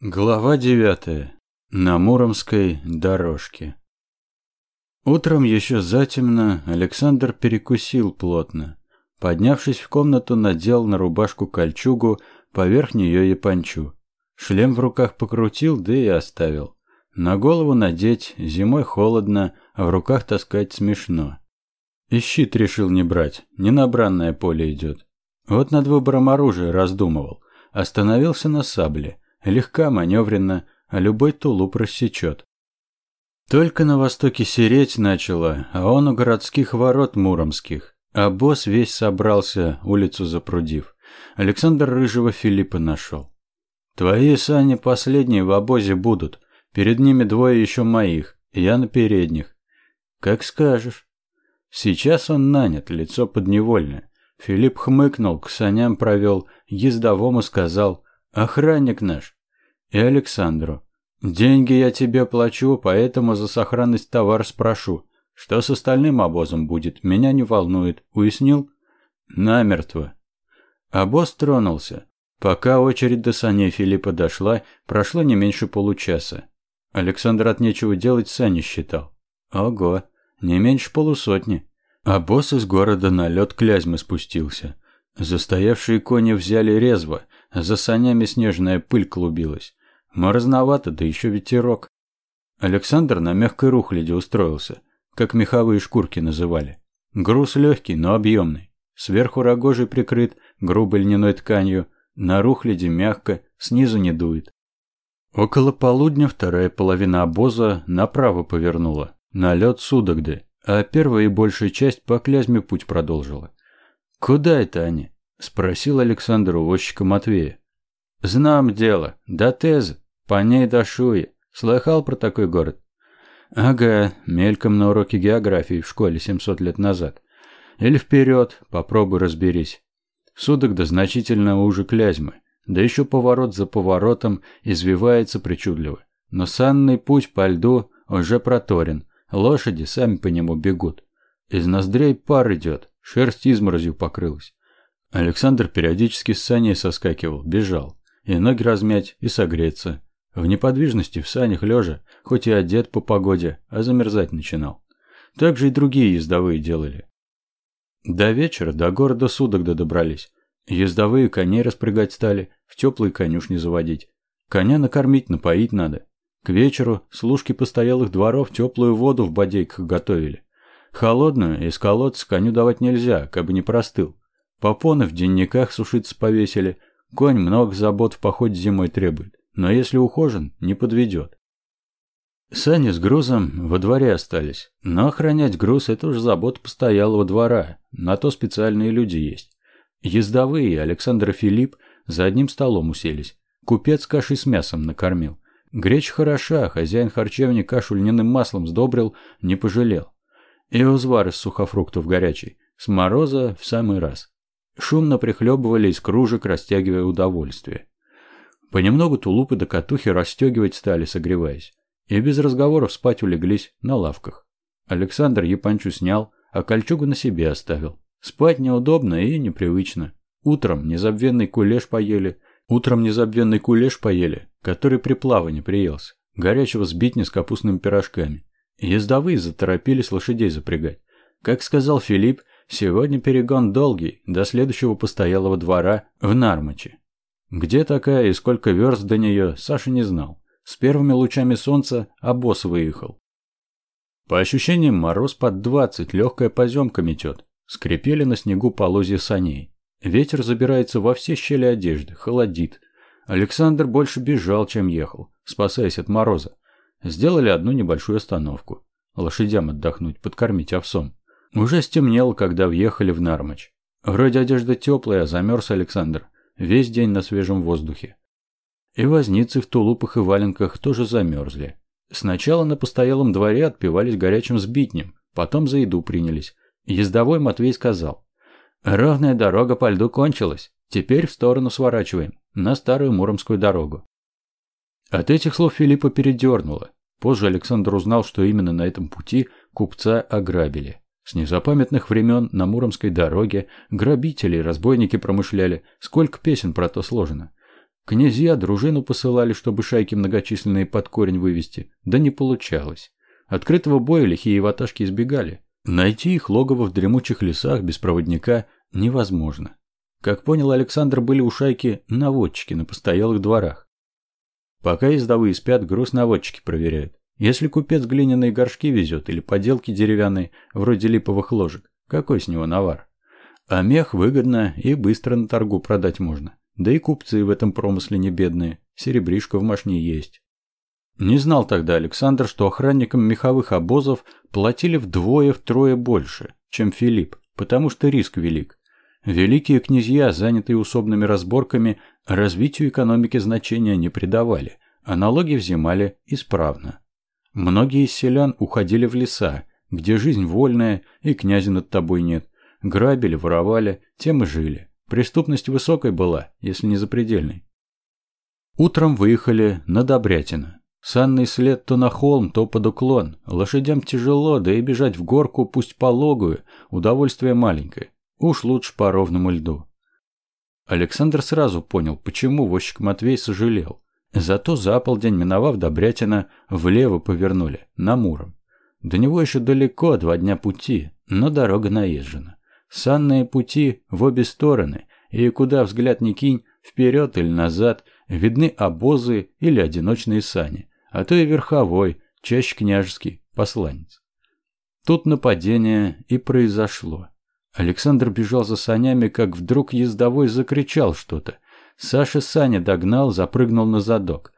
Глава девятая. На Муромской дорожке. Утром еще затемно Александр перекусил плотно. Поднявшись в комнату, надел на рубашку кольчугу, поверх нее япончу. Шлем в руках покрутил, да и оставил. На голову надеть, зимой холодно, а в руках таскать смешно. И щит решил не брать, не на бранное поле идет. Вот над выбором оружия раздумывал. Остановился на сабле – Легка, маневренно, а любой тулуп рассечет. Только на востоке сереть начало, а он у городских ворот муромских. А босс весь собрался, улицу запрудив. Александр Рыжего Филиппа нашел. «Твои сани последние в обозе будут. Перед ними двое еще моих, я на передних. Как скажешь». Сейчас он нанят, лицо подневольное. Филипп хмыкнул, к саням провел, ездовому сказал «Охранник наш, и Александру. «Деньги я тебе плачу, поэтому за сохранность товара спрошу. Что с остальным обозом будет, меня не волнует. Уяснил?» «Намертво». Обоз тронулся. Пока очередь до саней Филиппа дошла, прошло не меньше получаса. Александр от нечего делать сани считал. Ого, не меньше полусотни. А из города на лед Клязьмы спустился. Застоявшие кони взяли резво, за санями снежная пыль клубилась. Морозновато, да еще ветерок. Александр на мягкой рухляде устроился, как меховые шкурки называли. Груз легкий, но объемный. Сверху рогожей прикрыт грубой льняной тканью, на рухляде мягко, снизу не дует. Около полудня вторая половина обоза направо повернула, на лед Судогды, а первая и большая часть по Клязьме путь продолжила. «Куда это они?» – спросил Александр у возчика Матвея. «Знам дело, до Тезы. По ней до Шуи. Слыхал про такой город? Ага, мельком на уроке географии в школе 700 лет назад. Или вперед, попробуй разберись. Судок да значительно уже Клязьмы. Да еще поворот за поворотом извивается причудливо. Но санный путь по льду уже проторен. Лошади сами по нему бегут. Из ноздрей пар идет, шерсть изморозью покрылась. Александр периодически с саней соскакивал, бежал. И ноги размять, и согреться. В неподвижности в санях лежа, хоть и одет по погоде, а замерзать начинал. Так же и другие ездовые делали. До вечера до города судок добрались. Ездовые коней распрягать стали, в теплые конюшни заводить. Коня накормить, напоить надо. К вечеру служки постоялых дворов теплую воду в бодейках готовили. Холодную из колодца коню давать нельзя, как бы не простыл. Попоны в денниках сушиться повесили. Конь много забот в походе зимой требует но если ухожен, не подведет. Сани с грузом во дворе остались, но охранять груз – это уж забота постоялого двора, на то специальные люди есть. Ездовые Александр и Филипп за одним столом уселись. Купец каши с мясом накормил. Гречь хороша, хозяин харчевни кашу льняным маслом сдобрил, не пожалел. И узвар из сухофруктов горячий, с мороза в самый раз. Шумно прихлебывали из кружек, растягивая удовольствие. Понемногу тулупы до катухи расстегивать стали, согреваясь. И без разговоров спать улеглись на лавках. Александр Япанчу снял, а кольчугу на себе оставил. Спать неудобно и непривычно. Утром незабвенный кулеш поели, утром незабвенный кулеш поели, который при плавании приелся. Горячего сбитня с капустными пирожками. Ездовые заторопились лошадей запрягать. Как сказал Филипп, сегодня перегон долгий, до следующего постоялого двора в Нармаче. Где такая и сколько верст до нее, Саша не знал. С первыми лучами солнца обоз выехал. По ощущениям, мороз под двадцать, легкая поземка метет. Скрипели на снегу полозья саней. Ветер забирается во все щели одежды, холодит. Александр больше бежал, чем ехал, спасаясь от мороза. Сделали одну небольшую остановку. Лошадям отдохнуть, подкормить овсом. Уже стемнело, когда въехали в Нармач. Вроде одежда теплая, а замерз Александр весь день на свежем воздухе. И возницы в тулупах и валенках тоже замерзли. Сначала на постоялом дворе отпивались горячим сбитнем, потом за еду принялись. Ездовой Матвей сказал. «Ровная дорога по льду кончилась. Теперь в сторону сворачиваем, на старую Муромскую дорогу». От этих слов Филиппа передернуло. Позже Александр узнал, что именно на этом пути купца ограбили. С незапамятных времен на Муромской дороге грабители и разбойники промышляли, сколько песен про то сложено. Князья дружину посылали, чтобы шайки многочисленные под корень вывести, да не получалось. Открытого боя лихие ваташки избегали. Найти их логово в дремучих лесах без проводника невозможно. Как понял Александр, были у шайки наводчики на постоялых дворах. Пока ездовые спят, груз наводчики проверяют. Если купец глиняные горшки везет или поделки деревянные, вроде липовых ложек, какой с него навар? А мех выгодно и быстро на торгу продать можно. Да и купцы в этом промысле не бедные, серебришка в машине есть. Не знал тогда Александр, что охранникам меховых обозов платили вдвое-втрое больше, чем Филипп, потому что риск велик. Великие князья, занятые усобными разборками, развитию экономики значения не придавали, а налоги взимали исправно. Многие из селян уходили в леса, где жизнь вольная и князя над тобой нет. Грабили, воровали, тем и жили. Преступность высокой была, если не запредельной. Утром выехали на Добрятино. Санный след то на холм, то под уклон. Лошадям тяжело, да и бежать в горку, пусть пологую, удовольствие маленькое. Уж лучше по ровному льду. Александр сразу понял, почему возчик Матвей сожалел. Зато за полдень, миновав Добрятина, влево повернули, на Муром. До него еще далеко, два дня пути, но дорога наезжена. Санные пути в обе стороны, и куда взгляд не кинь, вперед или назад, видны обозы или одиночные сани, а то и верховой, чаще княжеский, посланец. Тут нападение и произошло. Александр бежал за санями, как вдруг ездовой закричал что-то. Саша Саня догнал, запрыгнул на задок.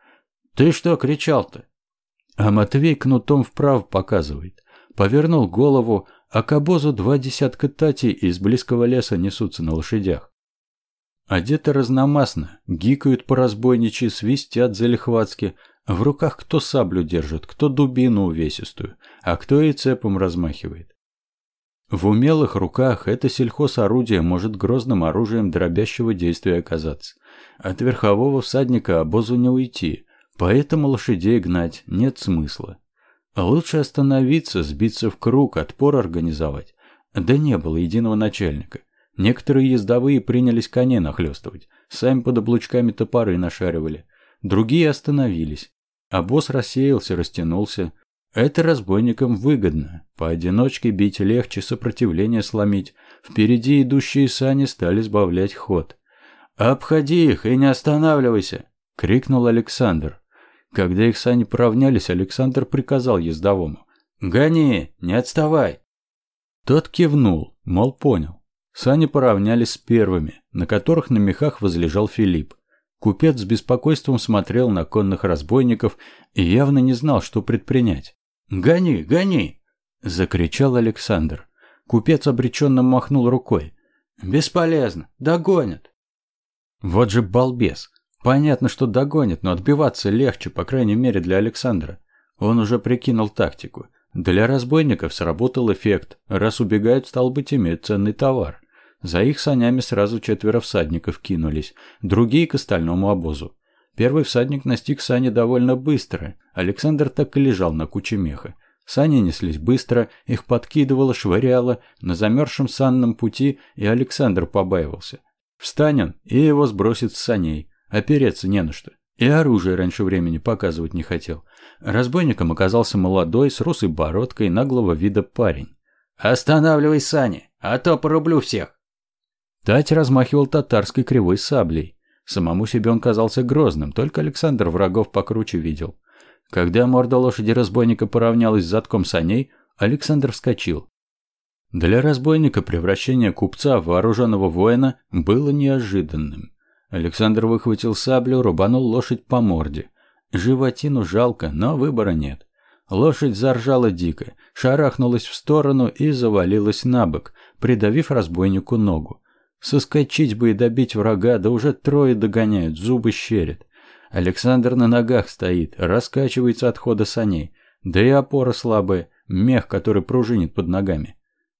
«Ты что кричал-то?» А Матвей кнутом вправо показывает. Повернул голову, а к обозу два десятка татей из близкого леса несутся на лошадях. Одеты разномастно, гикают по разбойничьи, свистят залихватски. В руках кто саблю держит, кто дубину увесистую, а кто и цепом размахивает. В умелых руках это сельхозорудие может грозным оружием дробящего действия оказаться. От верхового всадника обозу не уйти, поэтому лошадей гнать нет смысла. Лучше остановиться, сбиться в круг, отпор организовать. Да не было единого начальника. Некоторые ездовые принялись коней нахлестывать, сами под облучками топоры нашаривали. Другие остановились. Обоз рассеялся, растянулся, это разбойникам выгодно. Поодиночке бить легче, сопротивление сломить. Впереди идущие сани стали сбавлять ход. «Обходи их и не останавливайся!» — крикнул Александр. Когда их сани поравнялись, Александр приказал ездовому. «Гони, не отставай!» Тот кивнул, мол, понял. Сани поравнялись с первыми, на которых на мехах возлежал Филипп. Купец с беспокойством смотрел на конных разбойников и явно не знал, что предпринять. «Гони, гони!» – закричал Александр. Купец обреченно махнул рукой. «Бесполезно, догонят!» Вот же балбес. Понятно, что догонит, но отбиваться легче, по крайней мере, для Александра. Он уже прикинул тактику. Для разбойников сработал эффект. Раз убегают, стал быть, иметь ценный товар. За их санями сразу четверо всадников кинулись, другие к остальному обозу. Первый всадник настиг сани довольно быстро. Александр так и лежал на куче меха. Сани неслись быстро, их подкидывало, швыряло на замерзшем санном пути, и Александр побаивался. Встань и его сбросит с саней. Опереться не на что. И оружие раньше времени показывать не хотел. Разбойником оказался молодой, с русой бородкой, наглого вида парень. «Останавливай сани, а то порублю всех!» Тать размахивал татарской кривой саблей. Самому себе он казался грозным, только Александр врагов покруче видел. Когда морда лошади разбойника поравнялась с задком саней, Александр вскочил. Для разбойника превращение купца в вооруженного воина было неожиданным. Александр выхватил саблю, рубанул лошадь по морде. Животину жалко, но выбора нет. Лошадь заржала дико, шарахнулась в сторону и завалилась на бок, придавив разбойнику ногу. Соскочить бы и добить врага, да уже трое догоняют, зубы щерят. Александр на ногах стоит, раскачивается от хода саней. Да и опора слабая, мех, который пружинит под ногами.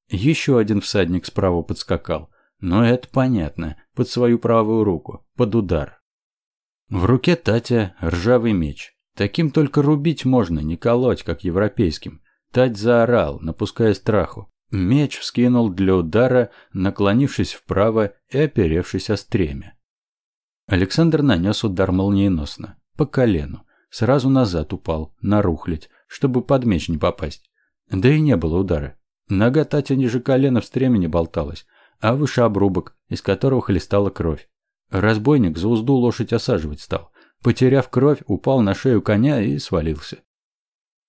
Еще один всадник справа подскакал. Но это понятно, под свою правую руку, под удар. В руке Татя ржавый меч. Таким только рубить можно, не колоть, как европейским. Тать заорал, напуская страху. Меч вскинул для удара, наклонившись вправо и оперевшись о стремя. Александр нанес удар молниеносно, по колену. Сразу назад упал, на рухлядь, чтобы под меч не попасть. Да и не было удара. Нога Татя ниже колена в стремени болталась, а выше обрубок, из которого хлестала кровь. Разбойник за узду лошадь осаживать стал. Потеряв кровь, упал на шею коня и свалился.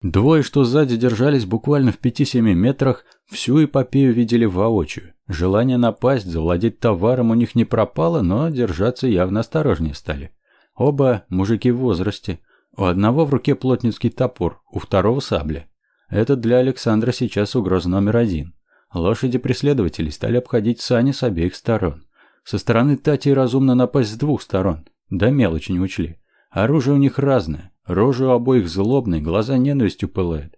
Двое, что сзади держались буквально в пяти-семи метрах, всю эпопею видели воочию. Желание напасть, завладеть товаром у них не пропало, но держаться явно осторожнее стали. Оба мужики в возрасте. У одного в руке плотницкий топор, у второго сабля. Это для Александра сейчас угроза номер один. Лошади преследователей стали обходить сани с обеих сторон. Со стороны Тати разумно напасть с двух сторон. Да мелочи не учли. Оружие у них разное. Рожи у обоих злобные, глаза ненавистью пылают.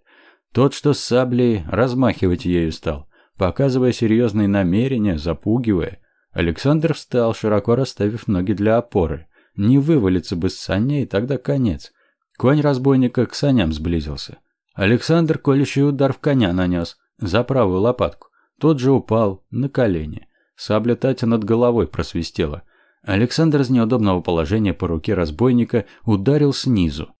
Тот, что с саблей, размахивать ею стал, показывая серьезные намерения, запугивая. Александр встал, широко расставив ноги для опоры. Не вывалиться бы с саней, тогда конец. Конь разбойника к саням сблизился. Александр колющий удар в коня нанес, за правую лопатку. Тот же упал на колени. Сабля Татя над головой просвистела. Александр из неудобного положения по руке разбойника ударил снизу.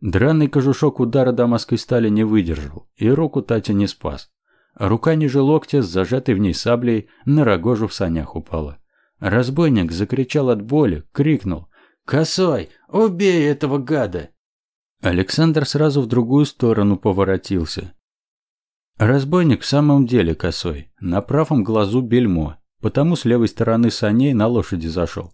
Драный кожушок удара дамасской стали не выдержал, и руку Татя не спас. Рука ниже локтя с зажатой в ней саблей на рогожу в санях упала. Разбойник закричал от боли, крикнул «Косой, убей этого гада!» Александр сразу в другую сторону поворотился. Разбойник в самом деле косой, на правом глазу бельмо, потому с левой стороны саней на лошади зашел.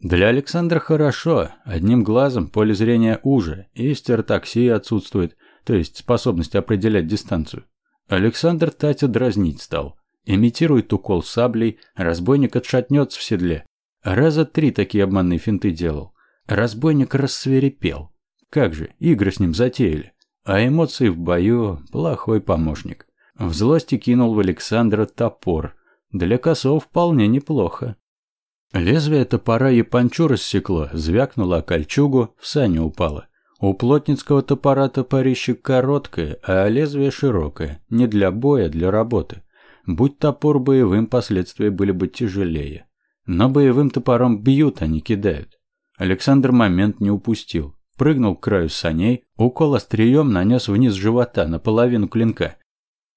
Для Александра хорошо, одним глазом поле зрения уже, и стеротаксия отсутствует, то есть способность определять дистанцию. Александр Татя дразнить стал. Имитирует укол саблей, разбойник отшатнется в седле. Раза три такие обманные финты делал. Разбойник рассверепел. Как же, игры с ним затеяли. А эмоции в бою – плохой помощник. В злости кинул в Александра топор. Для косов вполне неплохо. Лезвие топора япончу рассекло, звякнуло о кольчугу, в сани упало. У плотницкого топора топорище короткое, а лезвие широкое, не для боя, а для работы. Будь топор боевым, последствия были бы тяжелее. Но боевым топором бьют, а не кидают. Александр момент не упустил. Прыгнул к краю саней, укол острием нанес вниз живота, наполовину клинка.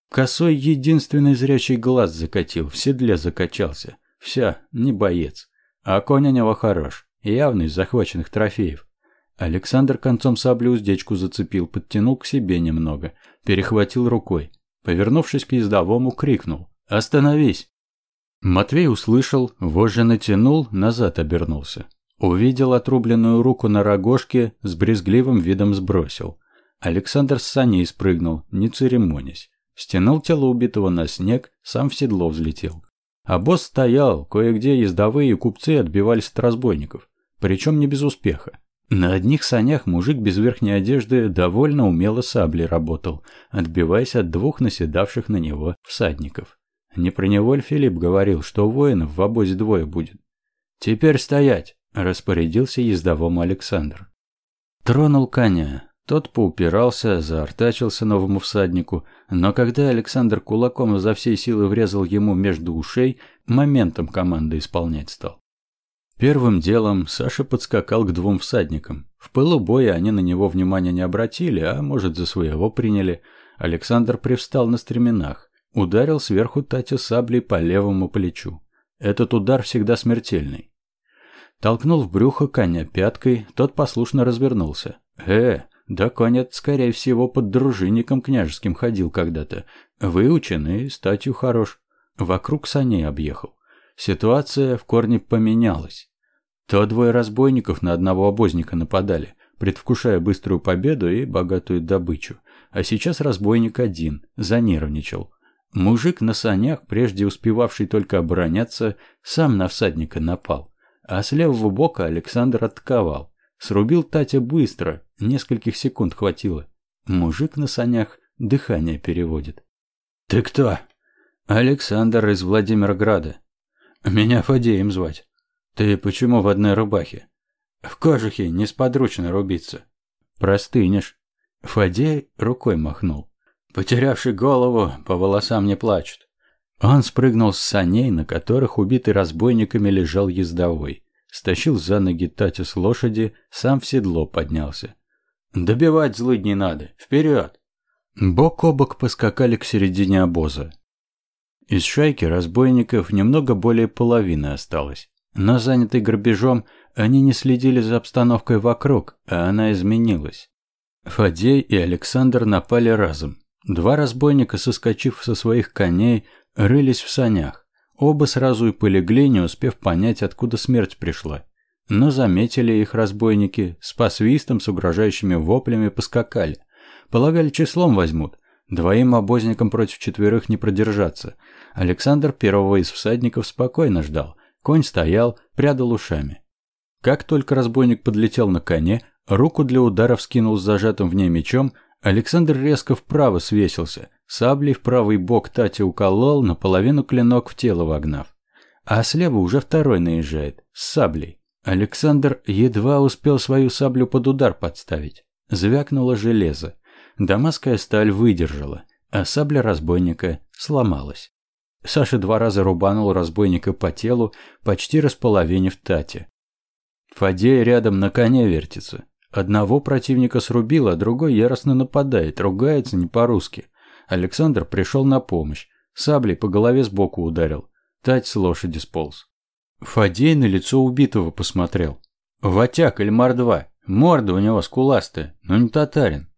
Косой единственный зрячий глаз закатил, в седле закачался. Все, не боец. А конь у него хорош, явный из захваченных трофеев. Александр концом сабли уздечку зацепил, подтянул к себе немного, перехватил рукой. Повернувшись к ездовому, крикнул «Остановись!». Матвей услышал, вожжи натянул, назад обернулся. Увидел отрубленную руку на рогожке, с брезгливым видом сбросил. Александр с саней спрыгнул, не церемонясь. Стянул тело убитого на снег, сам в седло взлетел. А босс стоял, кое-где ездовые купцы отбивались от разбойников, причем не без успеха. На одних санях мужик без верхней одежды довольно умело саблей работал, отбиваясь от двух наседавших на него всадников. Не про него ли Филипп говорил, что воинов в обозе двое будет? «Теперь стоять!» – распорядился ездовому Александр. Тронул коня, тот поупирался, заортачился новому всаднику, но когда Александр кулаком изо всей силы врезал ему между ушей, моментом команды исполнять стал. Первым делом Саша подскакал к двум всадникам. В пылу боя они на него внимания не обратили, а может, за своего приняли. Александр привстал на стременах, ударил сверху Татю саблей по левому плечу. Этот удар всегда смертельный. Толкнул в брюхо коня пяткой, тот послушно развернулся. «Э, да конец, скорее всего, под дружинником княжеским ходил когда-то. Выучен статью хорош. Вокруг саней объехал. Ситуация в корне поменялась. То двое разбойников на одного обозника нападали, предвкушая быструю победу и богатую добычу. А сейчас разбойник один, занервничал. Мужик на санях, прежде успевавший только обороняться, сам на всадника напал. А с левого бока Александр атаковал. Срубил Татя быстро, нескольких секунд хватило. Мужик на санях дыхание переводит. «Ты кто?» «Александр из Владимирграда. Меня Фадеем звать. Ты почему в одной рубахе? В кожухе несподручно рубиться. Простынешь». Фадей рукой махнул. Потерявший голову, по волосам не плачут. Он спрыгнул с саней, на которых убитый разбойниками лежал ездовой. стащил за ноги Татю с лошади, сам в седло поднялся. «Добивать злыдней надо! Вперед!» Бок о бок поскакали к середине обоза. Из шайки разбойников немного более половины осталось. Но занятый грабежом, они не следили за обстановкой вокруг, а она изменилась. Фадей и Александр напали разом. Два разбойника, соскочив со своих коней, рылись в санях. Оба сразу и полегли, не успев понять, откуда смерть пришла. Но заметили их разбойники, с посвистом, с угрожающими воплями поскакали. Полагали, числом возьмут. Двоим обозникам против четверых не продержаться. Александр первого из всадников спокойно ждал. Конь стоял, прядал ушами. Как только разбойник подлетел на коне, руку для удара вскинул с зажатым в ней мечом, Александр резко вправо свесился, саблей в правый бок Тати уколол, наполовину клинок в тело вогнав. А слева уже второй наезжает, с саблей. Александр едва успел свою саблю под удар подставить. Звякнуло железо. Дамасская сталь выдержала, а сабля разбойника сломалась. Саша два раза рубанул разбойника по телу, почти располовинив Тати. Фадей рядом на коне вертится. Одного противника срубил, а другой яростно нападает, ругается не по-русски. Александр пришел на помощь. Саблей по голове сбоку ударил. Тать с лошади сполз. Фадей на лицо убитого посмотрел. Ватяк или мордва. Морда у него скуластая, но не татарин.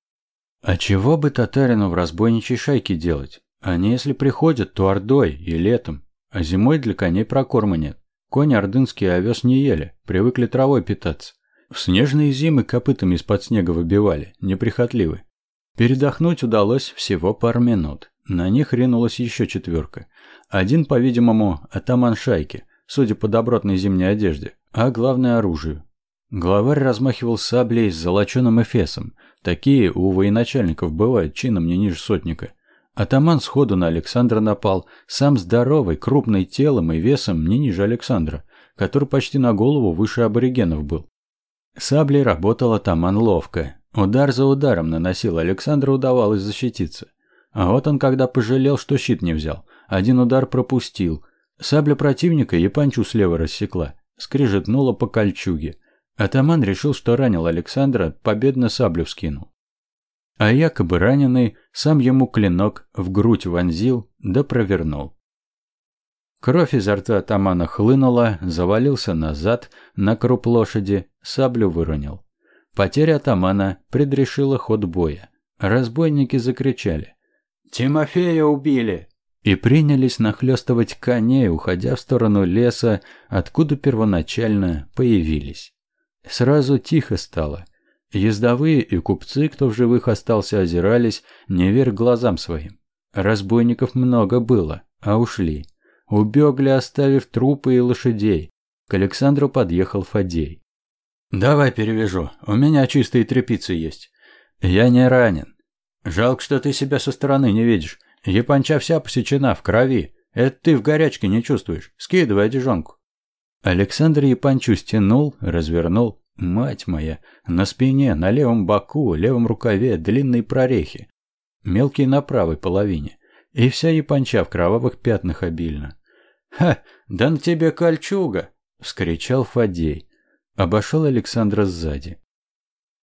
А чего бы татарину в разбойничьей шайке делать? Они, если приходят, то ордой и летом, а зимой для коней прокорма нет. Кони ордынские овес не ели, привыкли травой питаться. В снежные зимы копытами из-под снега выбивали, неприхотливы. Передохнуть удалось всего пару минут. На них ринулась еще четверка. Один, по-видимому, атаман шайки, судя по добротной зимней одежде, а главное оружию. Главарь размахивал саблей с золоченым эфесом. Такие у военачальников бывают чином не ниже сотника. Атаман сходу на Александра напал, сам здоровый, крупный телом и весом не ниже Александра, который почти на голову выше аборигенов был. Саблей работал атаман ловко. Удар за ударом наносил, Александру удавалось защититься. А вот он когда пожалел, что щит не взял. Один удар пропустил. Сабля противника Япанчу слева рассекла. Скрижетнула по кольчуге. Атаман решил, что ранил Александра, победно саблю вскинул а якобы раненый сам ему клинок в грудь вонзил да провернул. Кровь изо рта атамана хлынула, завалился назад на круп лошади, саблю выронил. Потеря атамана предрешила ход боя. Разбойники закричали «Тимофея убили!» И принялись нахлестывать коней, уходя в сторону леса, откуда первоначально появились. Сразу тихо стало – Ездовые и купцы, кто в живых остался, озирались, не верь глазам своим. Разбойников много было, а ушли. Убегли, оставив трупы и лошадей. К Александру подъехал Фадей. «Давай перевяжу, у меня чистые тряпицы есть. Я не ранен. Жалко, что ты себя со стороны не видишь. Японча вся посечена, в крови. Это ты в горячке не чувствуешь. Скидывай одежонку». Александр Япончу стянул, развернул, Мать моя, на спине, на левом боку, левом рукаве длинные прорехи, мелкие на правой половине, и вся японча в кровавых пятнах обильно. «Ха, да на тебе кольчуга!» — вскричал Фадей. Обошел Александра сзади.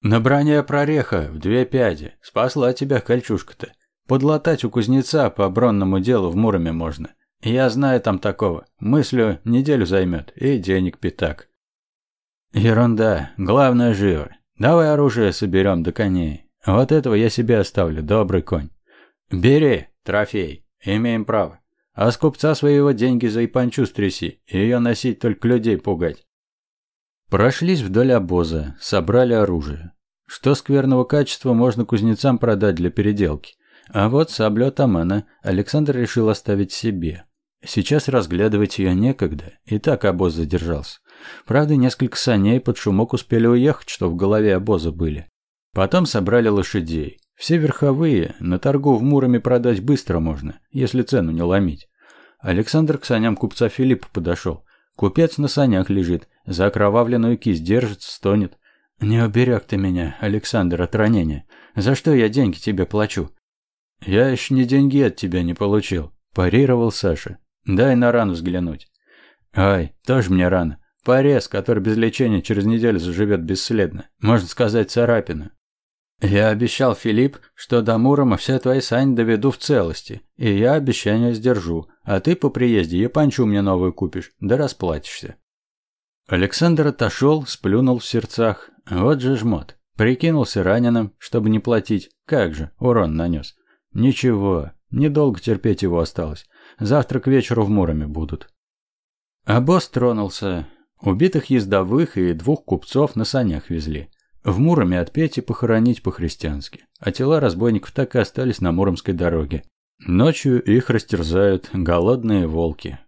«На броне прореха в две пяди. Спасла тебя кольчушка-то. Подлатать у кузнеца по бронному делу в Муроме можно. Я знаю там такого. Мыслю неделю займет, и денег пятак. Ерунда. Главное живо. Давай оружие соберем до коней. Вот этого я себе оставлю, добрый конь. Бери, трофей. Имеем право. А с купца своего деньги за ипанчу стряси. Ее носить только людей пугать. Прошлись вдоль обоза, собрали оружие. Что скверного качества можно кузнецам продать для переделки. А вот саблю атамана Александр решил оставить себе. Сейчас разглядывать ее некогда, и так обоз задержался. Правда, несколько саней под шумок успели уехать, что в голове обоза были. Потом собрали лошадей. Все верховые, на торгу в Муроме продать быстро можно, если цену не ломить. Александр к саням купца Филиппа подошел. Купец на санях лежит, за окровавленную кисть держится, стонет. «Не уберег ты меня, Александр, от ранения. За что я деньги тебе плачу?» «Я еще ни деньги от тебя не получил», – парировал Саша. «Дай на рану взглянуть». «Ай, тоже мне рано. Порез, который без лечения через неделю заживет бесследно. Можно сказать, царапина. Я обещал, Филипп, что до Мурома все твои сани доведу в целости, и я обещание сдержу, а ты по приезде япончу мне новую купишь, да расплатишься. Александр отошел, сплюнул в сердцах. Вот же жмот. Прикинулся раненым, чтобы не платить. Как же, урон нанес. Ничего, недолго терпеть его осталось. Завтра к вечеру в Муроме будут. А босс тронулся. Убитых ездовых и двух купцов на санях везли. В Муроме отпеть и похоронить по-христиански, а тела разбойников так и остались на Муромской дороге. Ночью их растерзают голодные волки.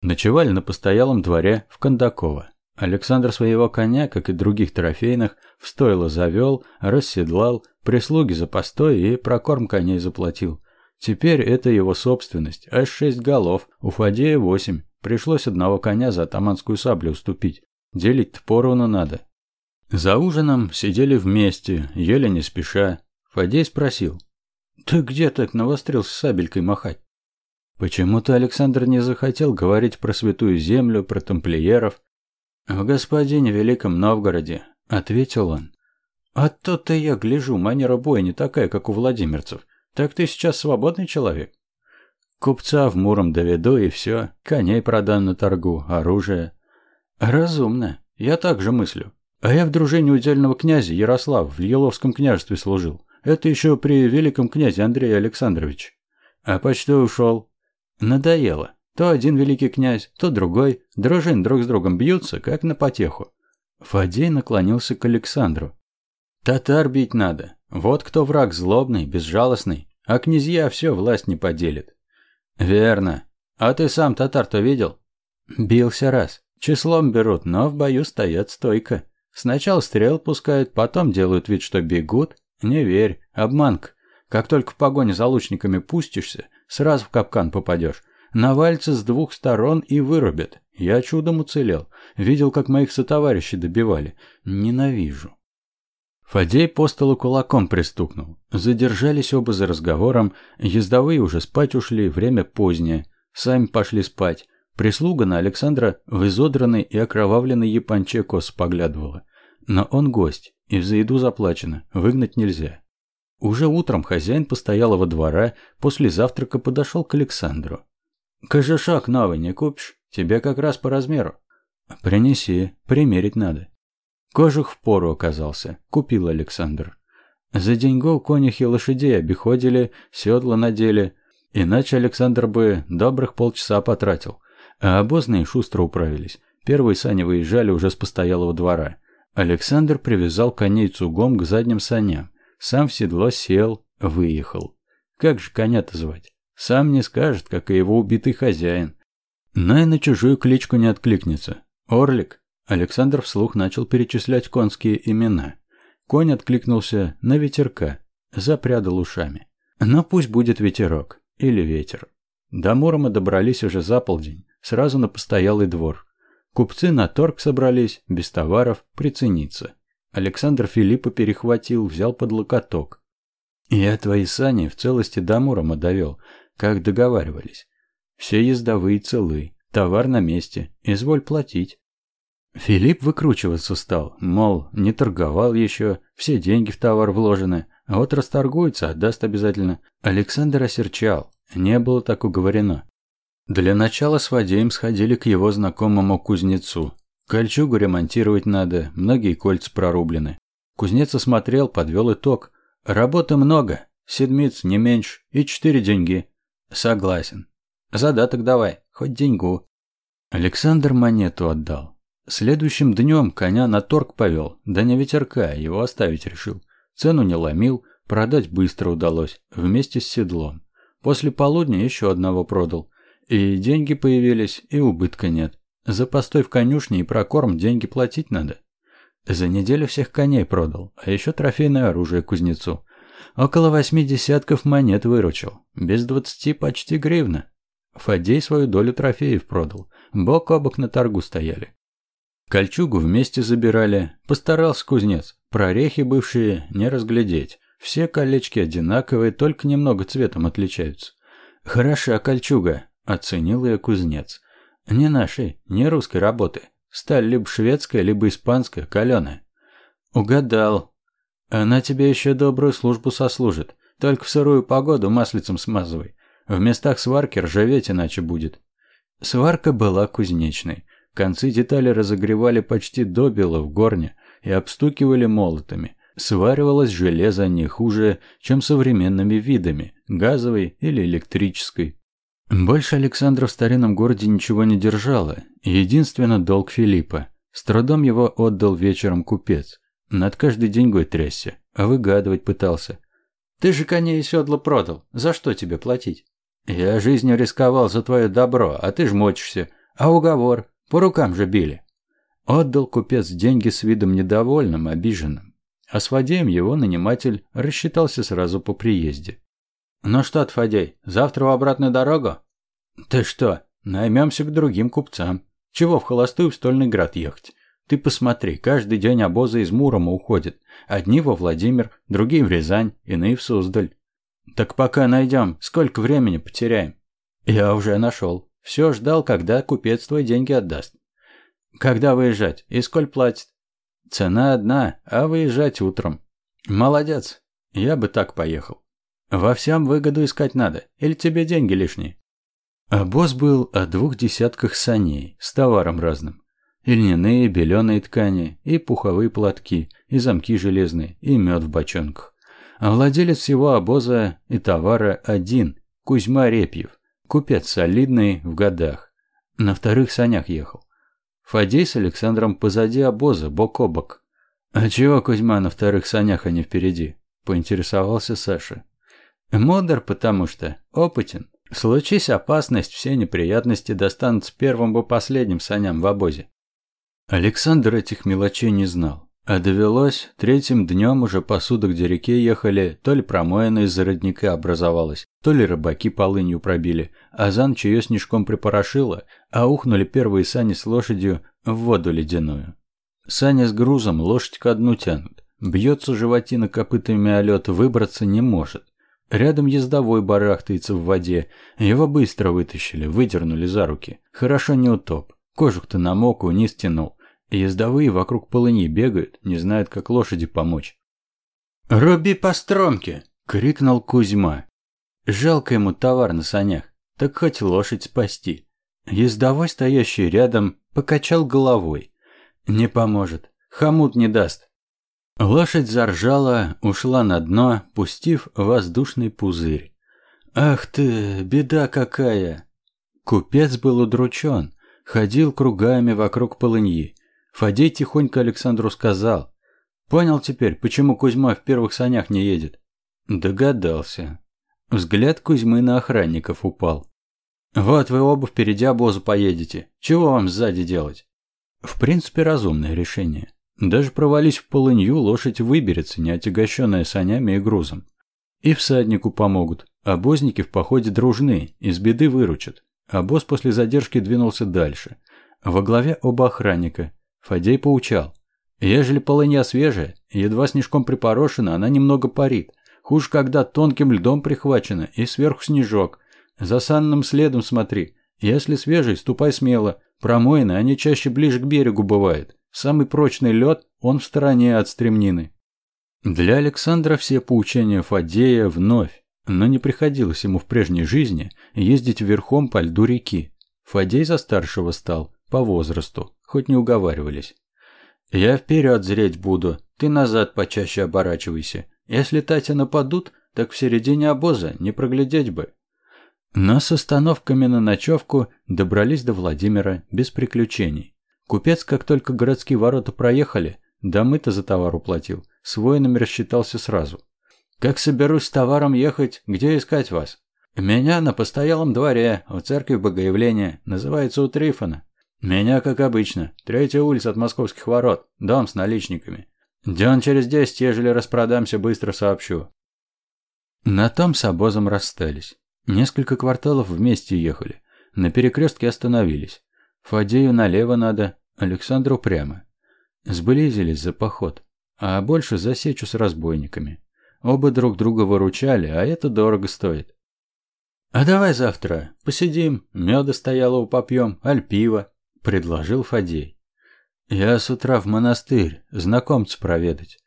Ночевали на постоялом дворе в Кондаково. Александр своего коня, как и других трофейных, в стойло завел, расседлал, прислуги за постой и прокорм коней заплатил. Теперь это его собственность, аж шесть голов, у Фадея восемь. Пришлось одного коня за атаманскую саблю уступить. Делить-то поровну надо. За ужином сидели вместе, ели не спеша. Фадей спросил. «Ты где так навострился сабелькой махать?» Почему-то Александр не захотел говорить про святую землю, про тамплиеров. «В господине Великом Новгороде», — ответил он. «А то-то я гляжу, манера боя не такая, как у владимирцев. Так ты сейчас свободный человек?» «Купца в Муром доведу, и все. Коней продам на торгу, оружие». «Разумно. Я так же мыслю. А я в дружине удельного князя Ярослав в Еловском княжестве служил. Это еще при великом князе Андрея Александровиче. А почти ушел. Надоело. То один великий князь, то другой. Дружин друг с другом бьются, как на потеху. Фадей наклонился к Александру. Татар бить надо. Вот кто враг злобный, безжалостный. А князья все власть не поделит. Верно. А ты сам татар-то видел? Бился раз. Числом берут, но в бою стоят стойко. Сначала стрел пускают, потом делают вид, что бегут. Не верь, обманка. Как только в погоне за лучниками пустишься, сразу в капкан попадешь. Навалится с двух сторон и вырубят. Я чудом уцелел. Видел, как моих сотоварищей добивали. Ненавижу. Фадей по столу кулаком пристукнул. Задержались оба за разговором. Ездовые уже спать ушли, время позднее. Сами пошли спать. Прислуга на Александра в изодранной и окровавленной японче кос поглядывала. Но он гость, и за еду заплачено, выгнать нельзя. Уже утром хозяин постоялого двора после завтрака подошел к Александру. «Кожушок новый не купишь? Тебе как раз по размеру». «Принеси, примерить надо». Кожух в пору оказался, купил Александр. За деньгу конюхи лошадей обиходили, седла надели, иначе Александр бы добрых полчаса потратил. А обозные шустро управились. Первые сани выезжали уже с постоялого двора. Александр привязал коней цугом к задним саням. Сам в седло сел, выехал. Как же коня-то звать? Сам не скажет, как и его убитый хозяин. Но и на чужую кличку не откликнется. Орлик. Александр вслух начал перечислять конские имена. Конь откликнулся на ветерка, запрядал ушами. Но пусть будет ветерок или ветер. До Мурома добрались уже за полдень, сразу на постоялый двор. Купцы на торг собрались, без товаров, прицениться. Александр Филиппа перехватил, взял под локоток. «Я твои сани в целости до Мурома довел, как договаривались. Все ездовые целы, товар на месте, изволь платить». Филипп выкручиваться стал, мол, не торговал еще, все деньги в товар вложены, а вот расторгуется, отдаст обязательно. Александр осерчал, не было так уговорено. Для начала с Вадеем сходили к его знакомому кузнецу. Кольчугу ремонтировать надо, многие кольца прорублены. Кузнец осмотрел, подвел итог. Работы много, седмиц не меньше и четыре деньги. Согласен. Задаток давай, хоть деньгу. Александр монету отдал. Следующим днем коня на торг повел, да не ветерка, его оставить решил. Цену не ломил, продать быстро удалось, вместе с седлом. После полудня еще одного продал. И деньги появились, и убытка нет. За постой в конюшне и прокорм деньги платить надо. За неделю всех коней продал, а еще трофейное оружие кузнецу. Около восьми десятков монет выручил. Без двадцати почти гривна. Фадей свою долю трофеев продал. Бок о бок на торгу стояли. Кольчугу вместе забирали. Постарался кузнец. Прорехи бывшие не разглядеть. Все колечки одинаковые, только немного цветом отличаются. Хороша кольчуга, Оценил ее кузнец. Не нашей, не русской работы. Сталь либо шведская, либо испанская, каленая. Угадал. Она тебе еще добрую службу сослужит. Только в сырую погоду маслицем смазывай. В местах сварки ржаветь иначе будет. Сварка была кузнечной. Концы детали разогревали почти до бела в горне и обстукивали молотами. Сваривалось железо не хуже, чем современными видами – газовой или электрической. Больше Александра в старинном городе ничего не держала. Единственно долг Филиппа. С трудом его отдал вечером купец. Над каждой деньгой трясся, а выгадывать пытался. «Ты же коней и седла продал. За что тебе платить?» «Я жизнью рисковал за твое добро, а ты жмочишься. А уговор? По рукам же били». Отдал купец деньги с видом недовольным, обиженным. А с Фадеем его наниматель рассчитался сразу по приезде. «Ну что, Фадей, завтра в обратную дорогу?» «Ты что, наймемся к другим купцам. Чего в холостую в Стольный Град ехать? Ты посмотри, каждый день обозы из Мурома уходят. Одни во Владимир, другие в Рязань, иные в Суздаль. Так пока найдем, сколько времени потеряем?» «Я уже нашел. Все ждал, когда купец твои деньги отдаст». «Когда выезжать? И сколь платит?» «Цена одна, а выезжать утром». «Молодец. Я бы так поехал». Во всем выгоду искать надо, или тебе деньги лишние? А был о двух десятках саней с товаром разным. И льняные, беленые ткани, и пуховые платки, и замки железные, и мед в бочонках. А владелец всего обоза и товара один, Кузьма Репьев, купец солидный в годах. На вторых санях ехал. Фадей с Александром позади обоза, бок о бок. «А чего Кузьма на вторых санях, а не впереди?» – поинтересовался Саша. Модер, потому что опытен. Случись опасность, все неприятности достанутся первым бы последним саням в обозе. Александр этих мелочей не знал. А довелось, третьим днем уже посуда где реке ехали, то ли промоина из-за родника образовалась, то ли рыбаки полынью пробили, а за ночь ее снежком припорошило, а ухнули первые сани с лошадью в воду ледяную. Сани с грузом лошадь ко дну тянут. Бьется животина копытами о лед, выбраться не может. Рядом ездовой барахтается в воде. Его быстро вытащили, выдернули за руки. Хорошо не утоп. Кожух-то намок, вниз тянул. Ездовые вокруг полыни бегают, не знают, как лошади помочь. «Руби по стромке!» — крикнул Кузьма. Жалко ему товар на санях, так хоть лошадь спасти. Ездовой, стоящий рядом, покачал головой. «Не поможет. Хомут не даст. Лошадь заржала, ушла на дно, пустив воздушный пузырь. «Ах ты, беда какая!» Купец был удручен, ходил кругами вокруг полыньи. Фадей тихонько Александру сказал. «Понял теперь, почему Кузьма в первых санях не едет?» Догадался. Взгляд Кузьмы на охранников упал. «Вот вы оба впереди обоза поедете. Чего вам сзади делать?» В принципе, разумное решение. Даже провались в полынью, лошадь выберется, не отягощенная санями и грузом. И всаднику помогут. Обозники в походе дружны, из беды выручат. Обоз после задержки двинулся дальше. Во главе оба охранника. Фадей поучал. Ежели полынья свежая, едва снежком припорошена, она немного парит. Хуже, когда тонким льдом прихвачена и сверху снежок. За санным следом смотри. Если свежий, ступай смело. Промоины, они чаще ближе к берегу бывают. Самый прочный лед, он в стороне от стремнины. Для Александра все поучения Фадея вновь, но не приходилось ему в прежней жизни ездить верхом по льду реки. Фадей за старшего стал, по возрасту, хоть не уговаривались. «Я вперед зреть буду, ты назад почаще оборачивайся. Если Татя нападут, так в середине обоза не проглядеть бы». Но с остановками на ночевку добрались до Владимира без приключений. Купец, как только городские ворота проехали, да мы-то за товар уплатил, с воинами рассчитался сразу. «Как соберусь с товаром ехать, где искать вас?» «Меня на постоялом дворе, у церкви Богоявления, называется у Трифона. Меня, как обычно, третья улица от московских ворот, дом с наличниками. Дён через десять, ежели распродамся, быстро сообщу». На том с обозом расстались. Несколько кварталов вместе ехали. На перекрестке остановились. Фадею налево надо, Александру прямо. Сблизились за поход, а больше за сечу с разбойниками. Оба друг друга выручали, а это дорого стоит. «А давай завтра посидим, меда стоялого попьем, аль пиво», – предложил Фадей. Я с утра в монастырь, знакомца проведать.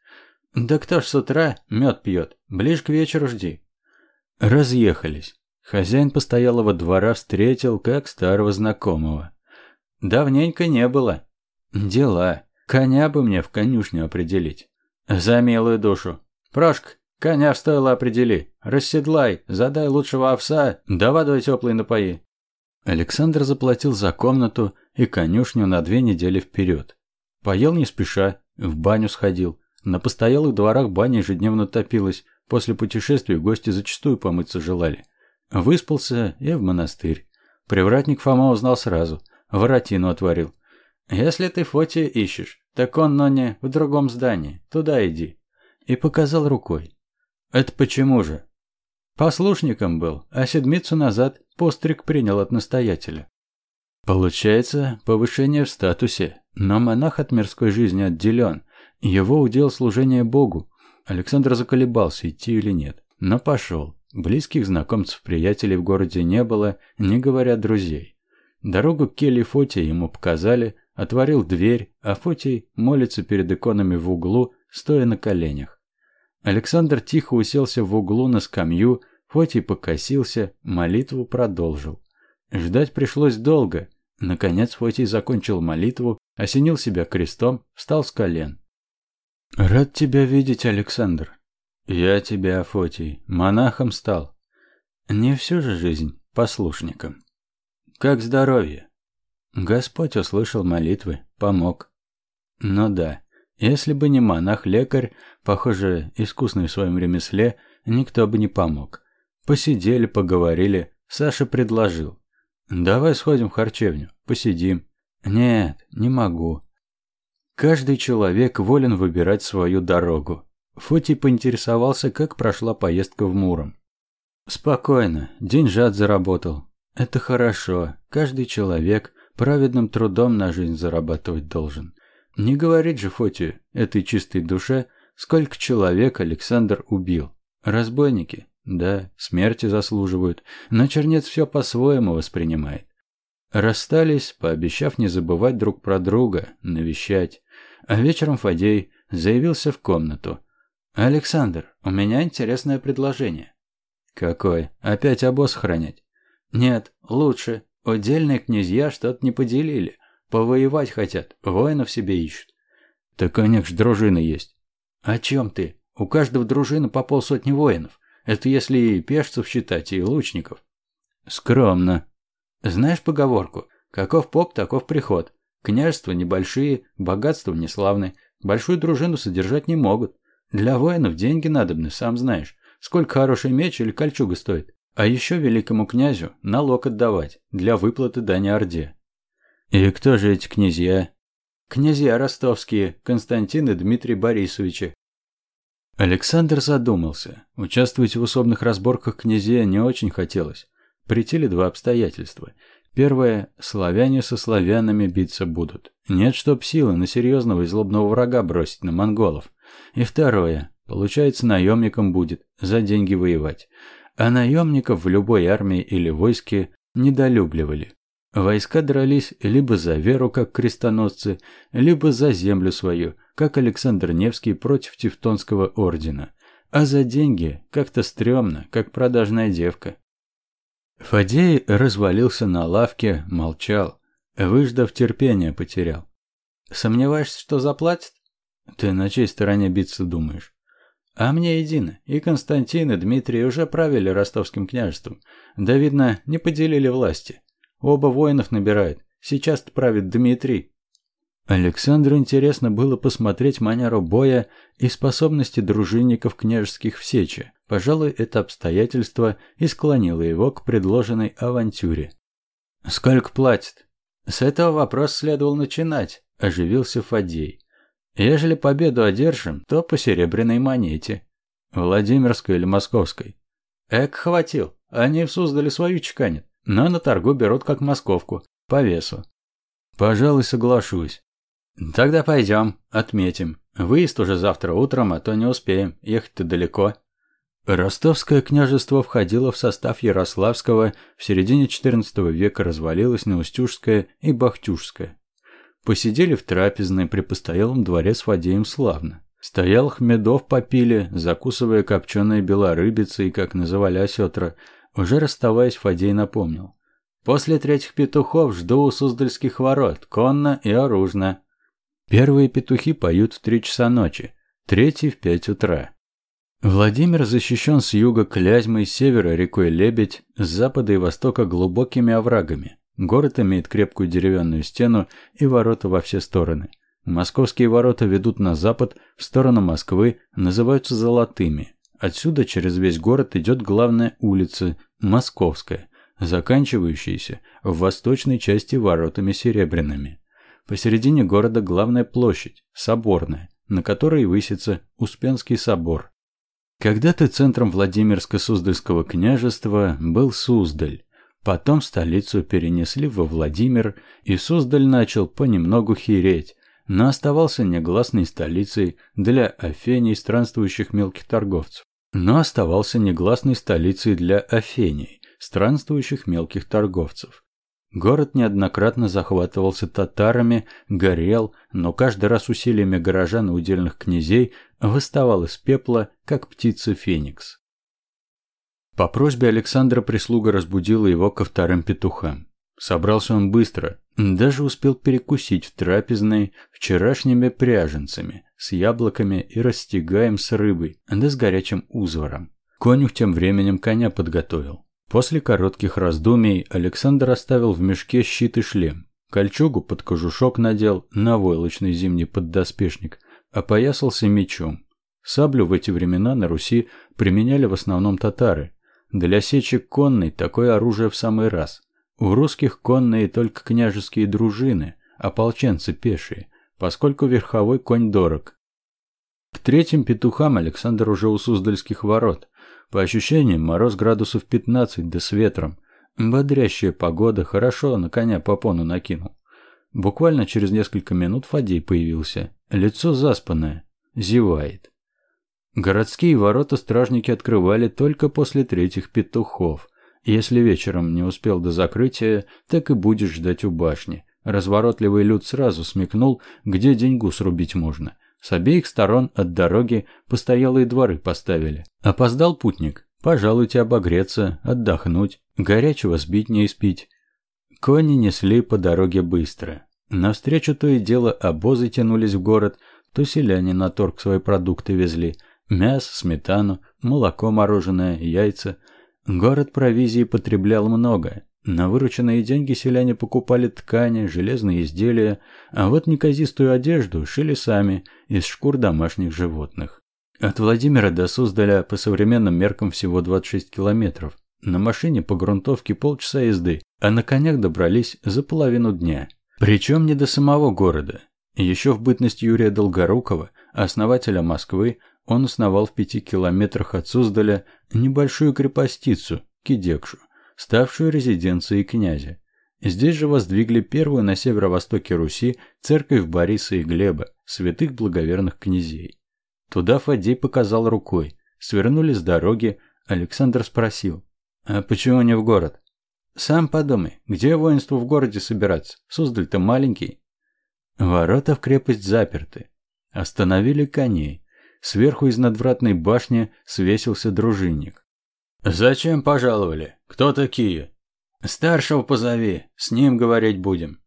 Да кто ж с утра мед пьет? Ближе к вечеру жди. Разъехались. Хозяин постоялого двора встретил как старого знакомого. Давненько не было. Дела. Коня бы мне в конюшню определить. За милую душу. Прошка, коня в стойло определи. Расседлай, задай лучшего овса, да водой теплой напои. Александр заплатил за комнату и конюшню на две недели вперед. Поел не спеша, в баню сходил. На постоялых дворах баня ежедневно топилась. После путешествий гости зачастую помыться желали. Выспался и в монастырь. Привратник Фома узнал сразу. Воротину отворил. «Если ты Фотия ищешь, так он, но не в другом здании. Туда иди». И показал рукой. «Это почему же?» Послушником был, а седмицу назад постриг принял от настоятеля. Получается, повышение в статусе, но монах от мирской жизни отделен. Его удел служение Богу. Александр заколебался, идти или нет, но пошел. Близких знакомцев, приятелей в городе не было, не говоря друзей. Дорогу к келье Фотия ему показали, отворил дверь, а Фотий молится перед иконами в углу, стоя на коленях. Александр тихо уселся в углу на скамью, Фотий покосился, молитву продолжил. Ждать пришлось долго. Наконец Фотий закончил молитву, осенил себя крестом, встал с колен. «Рад тебя видеть, Александр. Я тебя, Фотий, монахом стал. Не всю же жизнь послушником. Как здоровье?» Господь услышал молитвы, помог. Ну да, если бы не монах-лекарь, похоже, искусный в своем ремесле, никто бы не помог. Посидели, поговорили, Саша предложил. «Давай сходим в харчевню, посидим». «Нет, не могу». Каждый человек волен выбирать свою дорогу. Фотий поинтересовался, как прошла поездка в Муром. «Спокойно, деньжат заработал. Это хорошо, каждый человек праведным трудом на жизнь зарабатывать должен. Не говорит же Фотию, этой чистой душе, сколько человек Александр убил. Разбойники, да, смерти заслуживают, но чернец все по-своему воспринимает. Расстались, пообещав не забывать друг про друга, навещать. А вечером Фадей заявился в комнату. «Александр, у меня интересное предложение». «Какой? Опять обоз хранять?» «Нет, лучше. Удельные князья что-то не поделили. Повоевать хотят, воинов себе ищут. Так у ж дружина есть. О чем ты? У каждого дружины по полсотни воинов. Это если и пешцев считать, и лучников. Скромно. Знаешь поговорку? Каков поп, таков приход. Княжества небольшие, богатства неславны. Большую дружину содержать не могут. Для воинов деньги надобны, сам знаешь. Сколько хороший меч или кольчуга стоит. А еще великому князю налог отдавать для выплаты дани Орде. «И кто же эти князья?» «Князья ростовские, Константин и Дмитрий Борисовичи». Александр задумался. Участвовать в усобных разборках князья не очень хотелось. Притили два обстоятельства. Первое – славяне со славянами биться будут. Нет, чтоб силы на серьезного и злобного врага бросить на монголов. И второе – получается, наемником будет, за деньги воевать. А наемников в любой армии или войске недолюбливали. Войска дрались либо за веру, как крестоносцы, либо за землю свою, как Александр Невский против Тевтонского ордена, а за деньги как-то стрёмно, как продажная девка. Фадей развалился на лавке, молчал, выждав терпения потерял. «Сомневаешься, что заплатит?» «Ты на чьей стороне биться думаешь?» «А мне едино. И Константин, и Дмитрий уже правили ростовским княжеством. Да, видно, не поделили власти. Оба воинов набирают. Сейчас правит Дмитрий. Александру интересно было посмотреть манеру боя и способности дружинников княжеских в сече. Пожалуй, это обстоятельство и склонило его к предложенной авантюре. «Сколько платят?» «С этого вопрос следовал начинать», – оживился Фадей. «Ежели победу одержим, то по серебряной монете. Владимирской или московской?» «Эк, хватил. Они в Суздале свою чеканят но на торгу берут как московку, по весу. Пожалуй, соглашусь. Тогда пойдем, отметим. Выезд уже завтра утром, а то не успеем, ехать-то далеко. Ростовское княжество входило в состав Ярославского, в середине XIV века развалилось на Устюжское и Бахтюжское. Посидели в трапезной при постоялом дворе с Фадеем славно. Стоял Хмедов попили, закусывая копченой белорыбицей, как называли осетра. Уже расставаясь, Фадей напомнил. «После третьих петухов жду у Суздальских ворот, конно и оружно». Первые петухи поют в три часа ночи, третий в пять утра. Владимир защищен с юга Клязьмой, с севера рекой Лебедь, с запада и востока глубокими оврагами. Город имеет крепкую деревянную стену и ворота во все стороны. Московские ворота ведут на запад, в сторону Москвы, называются Золотыми. Отсюда через весь город идет главная улица, Московская, заканчивающаяся в восточной части воротами Серебряными. Посередине города главная площадь, Соборная, на которой высится Успенский собор. Когда-то центром Владимирско-Суздальского княжества был Суздаль, потом столицу перенесли во Владимир, и Суздаль начал понемногу хереть, но оставался негласной столицей для Афений странствующих мелких торговцев. Но оставался негласной столицей для Афений, странствующих мелких торговцев. Город неоднократно захватывался татарами, горел, но каждый раз усилиями горожан и удельных князей выставал из пепла, как птица Феникс. По просьбе Александра прислуга разбудила его ко вторым петухам. Собрался он быстро, даже успел перекусить в трапезной вчерашними пряженцами, с яблоками и растягаем с рыбой, да с горячим узваром. Конюх тем временем коня подготовил. После коротких раздумий Александр оставил в мешке щит и шлем. Кольчугу под кожушок надел, на войлочный зимний поддоспешник, опоясался мечом. Саблю в эти времена на Руси применяли в основном татары. Для сечи конной такое оружие в самый раз – у русских конные только княжеские дружины, ополченцы пешие, поскольку верховой конь дорог. К третьим петухам Александр уже у Суздальских ворот. По ощущениям, мороз градусов 15, да с ветром. Бодрящая погода, хорошо на коня попону накинул. Буквально через несколько минут Фадей появился. Лицо заспанное, зевает. Городские ворота стражники открывали только после третьих петухов. Если вечером не успел до закрытия, так и будешь ждать у башни. Разворотливый люд сразу смекнул, где деньгу срубить можно. С обеих сторон от дороги постоялые дворы поставили. Опоздал путник. Пожалуйте обогреться, отдохнуть, горячего сбить не испить. Кони несли по дороге быстро. Навстречу то и дело обозы тянулись в город, то селяне на торг свои продукты везли. Мясо, сметану, молоко мороженое, яйца – Город провизии потреблял много. На вырученные деньги селяне покупали ткани, железные изделия, а вот неказистую одежду шили сами из шкур домашних животных. От Владимира до Суздаля по современным меркам всего 26 километров. На машине по грунтовке полчаса езды, а на конях добрались за половину дня. Причем не до самого города. Еще в бытность Юрия Долгорукова, основателя Москвы, он основал в пяти километрах от Суздаля небольшую крепостицу, Кидекшу, ставшую резиденцией князя. Здесь же воздвигли первую на северо-востоке Руси церковь Бориса и Глеба, святых благоверных князей. Туда Фадей показал рукой. Свернули с дороги, Александр спросил. «А почему не в город?» «Сам подумай, где воинству в городе собираться? Суздаль-то маленький». Ворота в крепость заперты. Остановили коней. Сверху из надвратной башни свесился дружинник. «Зачем пожаловали? Кто такие?» «Старшего позови, с ним говорить будем».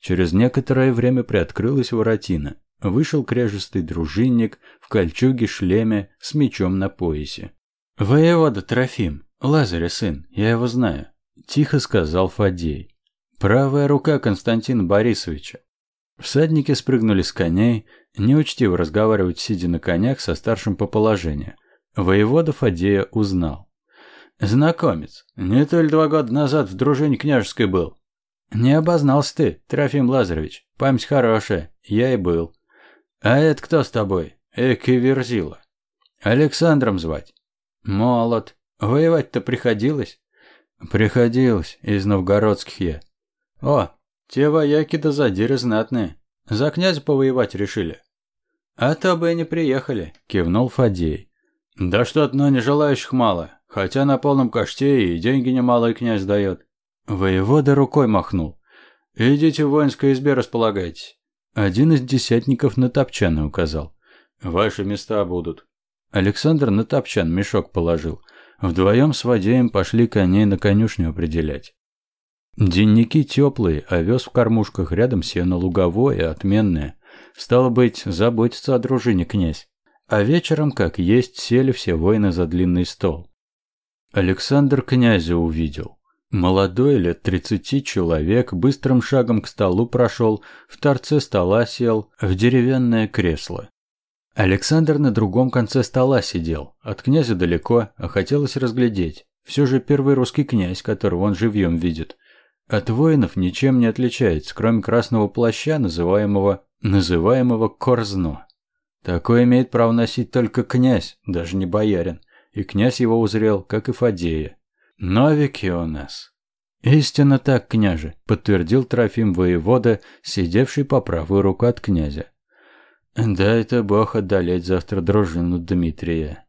Через некоторое время приоткрылась воротина. Вышел кряжестый дружинник в кольчуге, шлеме, с мечом на поясе. «Воевода Трофим, Лазаря сын, я его знаю», – тихо сказал Фадей. «Правая рука Константина Борисовича. Всадники спрыгнули с коней, неучтиво разговаривать, сидя на конях со старшим по положению. Воевода Фадея узнал. «Знакомец, не то ли два года назад в дружине княжеской был?» «Не обознался ты, Трофим Лазаревич. Память хорошая, я и был. А это кто с тобой? Эки верзила. Александром звать?» «Молод. Воевать-то приходилось?» «Приходилось, из новгородских я». «О, те вояки да задиры знатные. За князя повоевать решили. А то бы и не приехали, кивнул Фадей. Да что одно не желающих мало, хотя на полном каште и деньги немалый князь дает. Воевода рукой махнул. Идите в воинской избе располагайтесь. Один из десятников на топчаны указал. «Ваши места будут». Александр на топчан мешок положил. Вдвоем с Вадеем пошли коней на конюшню определять. Денники теплые, овес в кормушках, рядом сено луговое, отменное. Стало быть, заботится о дружине князь. А вечером, как есть, сели все воины за длинный стол. Александр князя увидел. Молодой, лет тридцати человек, быстрым шагом к столу прошел, в торце стола сел, в деревянное кресло. Александр на другом конце стола сидел, от князя далеко, а хотелось разглядеть. Все же первый русский князь, которого он живьем видит. От воинов ничем не отличается, кроме красного плаща, называемого, называемого корзно. Такое имеет право носить только князь, даже не боярин и князь его узрел, как и Фадея. «Новики у нас». «Истинно так, княже», — подтвердил Трофим воевода, сидевший по правую руку от князя. «Да это бог одолеть завтра дружину Дмитрия».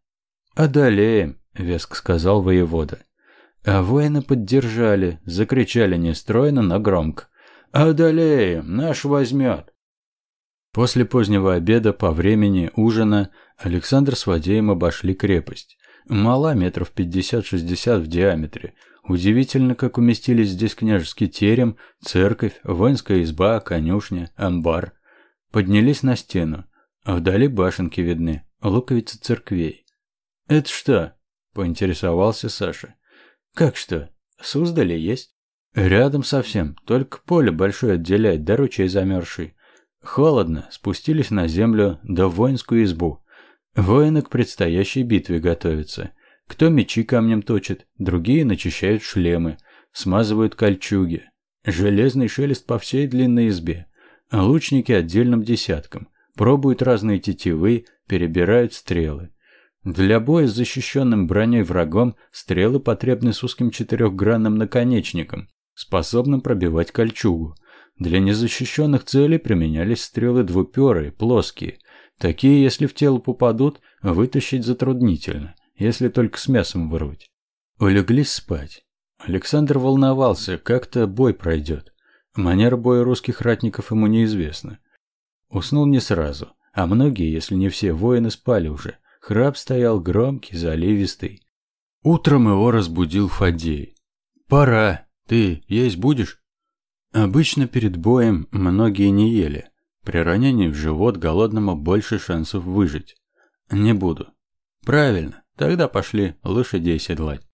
«Одолеем», — веск сказал воевода. А воины поддержали, закричали нестройно, но громко. «Одолеем! Наш возьмет!» После позднего обеда по времени ужина Александр с Вадеем обошли крепость. Мала метров 50-60 в диаметре. Удивительно, как уместились здесь княжеский терем, церковь, воинская изба, конюшня, амбар. Поднялись на стену. А вдали башенки видны, луковицы церквей. «Это что?» – поинтересовался Саша. «Как что? Суздали есть?» «Рядом совсем, только поле большое отделяет, да ручей замерзший. Холодно, спустились на землю, да в воинскую избу. Воины к предстоящей битве готовятся. Кто мечи камнем точит, другие начищают шлемы, смазывают кольчуги. Железный шелест по всей длинной избе. Лучники отдельным десятком. Пробуют разные тетивы, перебирают стрелы. Для боя с защищенным броней врагом стрелы потребны с узким четырехгранным наконечником, способным пробивать кольчугу. Для незащищенных целей применялись стрелы двуперые, плоские, Такие, если в тело попадут, вытащить затруднительно, если только с мясом вырвать. Улеглись спать. Александр волновался, как-то бой пройдет. Манера боя русских ратников ему неизвестна. Уснул не сразу, а многие, если не все, воины спали уже. Храп стоял громкий, заливистый. Утром его разбудил Фадей. «Пора. Ты есть будешь?» Обычно перед боем многие не ели. При ранении в живот голодному больше шансов выжить. Не буду. Правильно, тогда пошли лошадей седлать.